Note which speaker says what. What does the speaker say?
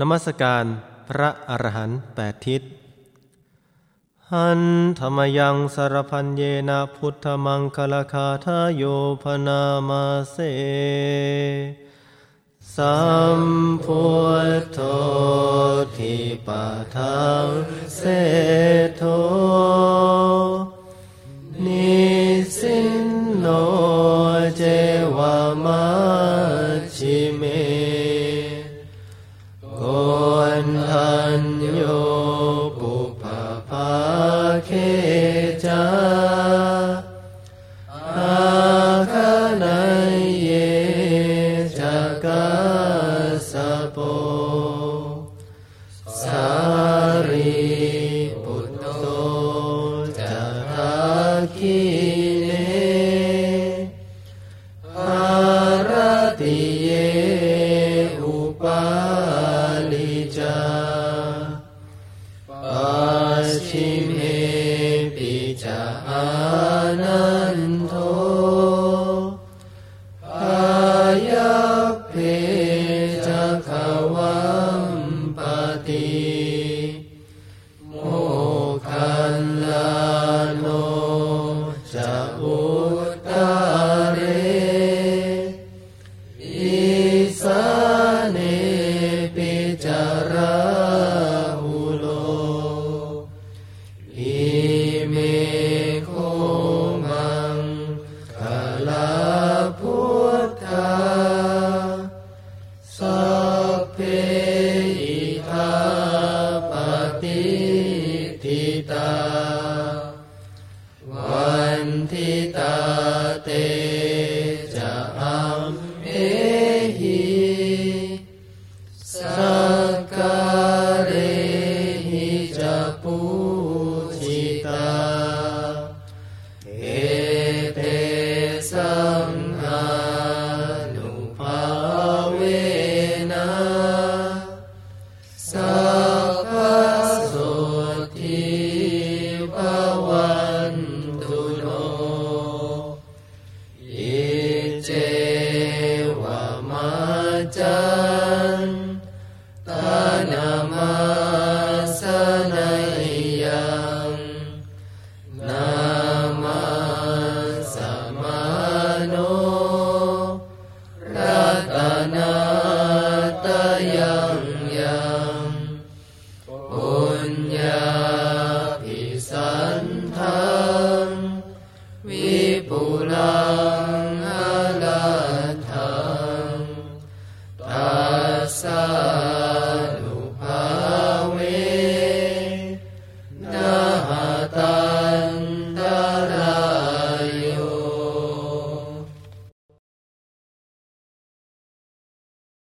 Speaker 1: นมัสการพระอรหันต์แปดทิศ หันธรรมยังสารพันเยนะพุทธมังคลคาทาโยพนามาเสสัมพุทโธทิปะทังเสโทนิสินโนเจวามา จาอานันโทอายัพเพจะขวัมปติโมคันลาโนจะอุตตาเรอิสาเนปิจารา वान्दिता। ते च अे हि सखाकारेहि जपोथिता ว